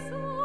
So.